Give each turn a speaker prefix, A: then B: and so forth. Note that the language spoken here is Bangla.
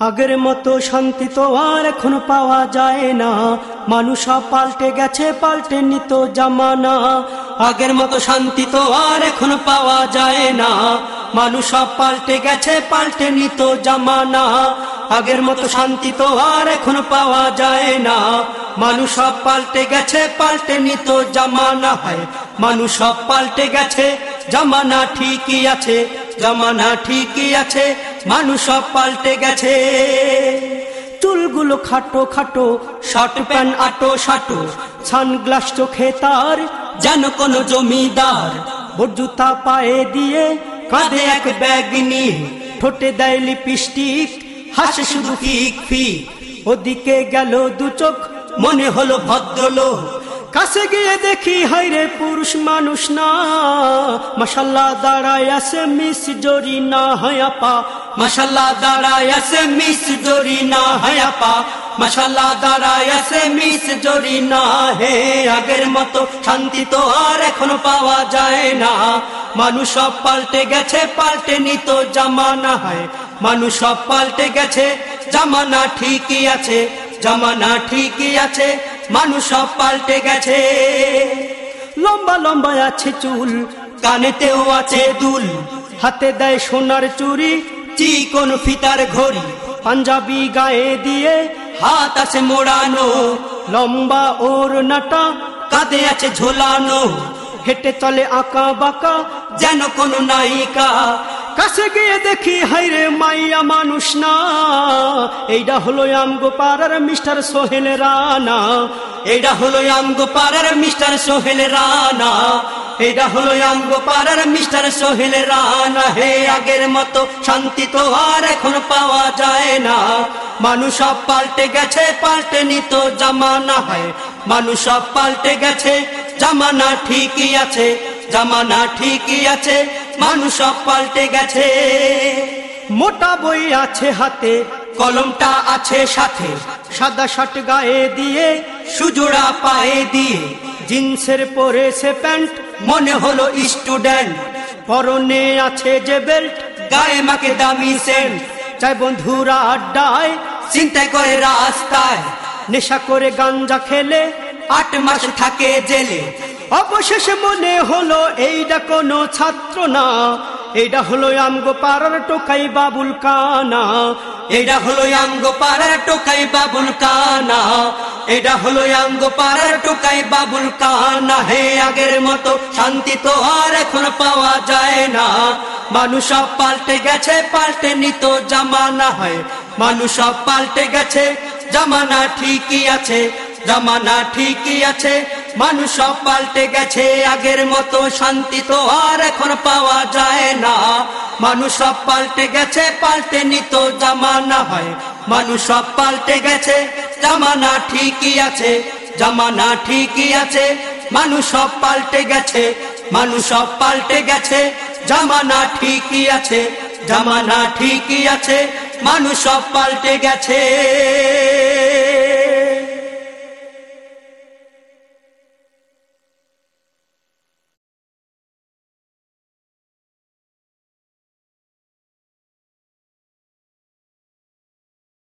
A: আগের মতো শান্তি তো আর এখন পাওয়া যায় না। মানুষ পাল্টে গেছে, পাল্টে নিত জামানা। আগের মতো শান্তি তো আর এখন পাওয়া যায় না। মানুষ পাল্টে গেছে, পাল্টে নিত জামানা। আগের মতো শান্তি তো আর এখন পাওয়া যায় না। মানুষ পাল্টে গেছে, পাল্টে নিত জামানা হয়। মানুষ পাল্টে গেছে, জামানা ঠিকই আছে, জামানা ঠিকই আছে। মানুষ সব পাল্টে গেছে। চুলগুলো খাটো খাটো শার্ট প্যান্ট আটো শাটো সানগ্লাস চোখে তার যেন কোন জমিদার। জুতা পায়ে দিয়ে কাঁধে এক ব্যাগ নিয়ে ঠোঁটে দেয় লিপস্টিক হাসে শুধু ফিক ফিক। ওদিকে গেল দু চোখ মনে হলো ভদ্রলোক। কাছে গিয়ে দেখি হাইরে পুরুষ মানুষ না। মাসাল্লাহ দাঁড়ায় আছে মিস জরি না হায়াপা। মাসাল্লাহ দাঁড়ায় আছে মিস জরি না হায়াপা মাসাল্লাহ দাঁড়ায় আছে মিস জরি না হে আগের মতো শান্তি তো আর এখন পাওয়া যায় না। মানুষ সব পাল্টে গেছে, পাল্টে নিত জামানা, হয়। মানুষ সব পাল্টে গেছে, জামানা ঠিকই আছে, জামানা ঠিকই আছে, মানুষ সব পাল্টে গেছে। লম্বা লম্বা আছে চুল, কানেতেও আছে দুল, হাতে দেয় সোনার চুরি চিকন ফিতার ঘড়ি? পাঞ্জাবি গায়ে দিয়ে হাত আছে মোড়ানো। লম্বা ওর নাটা কাঁধে আছে ঝোলানো। হেঁটে চলে আঁকা বাঁকা যেন কোন নায়িকা। কাছে গিয়ে দেখি হাইরে মাইয়া মানুষ না। এইটা হলো আমগো পাড়ার মিস্টার সোহেল রানা। এইটা হলো আমগো পাড়ার মিস্টার সোহেল রানা। এটা হলো আমগো পাড়ার মিস্টার সোহেল রানা। হে আগের মতো শান্তি তো আর এখন পাওয়া যায় না। মানুষ সব পাল্টে গেছে, পাল্টে নিত জামানা হয়। মানুষ সব পাল্টে গেছে, জামানা ঠিকই আছে, জামানা ঠিকই আছে, মানুষ সব পাল্টে গেছে। মোটা বই আছে হাতে, কলমটা আছে সাথে। সাদা শার্ট গায়ে দিয়ে, সুজোড়া পায়ে দিয়ে। জিন্সের পরেছে প্যান্ট মনে হলো স্টুডেন্ট। পরনে আছে যে বেল্ট, গায়ে মাকে দামি সেন্ট। চাই বন্ধুরা আড্ডায়, চিন্তায় করে রাস্তায়। নেশা করে গাঞ্জা খেলে, আট মাস থাকে জেলে। অবশেষে মনে হলো এইটা কোনো ছাত্র না। এইটা হলো আমগো পাড়ার টোকাই বাবুল কানা। এটা হলো আমগো পাড়ার টোকাই বাবুল কানা। এটা হলো আমগো পাড়ার টোকাই বাবুল কানা। হে আগের মতো শান্তি তো আর এখন পাওয়া যায় না। মানুষ সব পাল্টে গেছে, পাল্টে নিত জামানা হয়। মানুষ সব পাল্টে গেছে, জামানা ঠিকই আছে, জামানা ঠিকই আছে। মানুষ সব পাল্টে গেছে, আগের মতো শান্তি তো আর এখন পাওয়া যায় না। মানুষ সব পাল্টে গেছে, পাল্টে নিত জামানা হয়। মানুষ সব পাল্টে গেছে, জামানা ঠিকই আছে, জামানা ঠিকই আছে। মানুষ সব পাল্টে গেছে, মানুষ সব পাল্টে গেছে, জামানা ঠিকই আছে, জামানা ঠিকই আছে। মানুষ সব পাল্টে গেছে।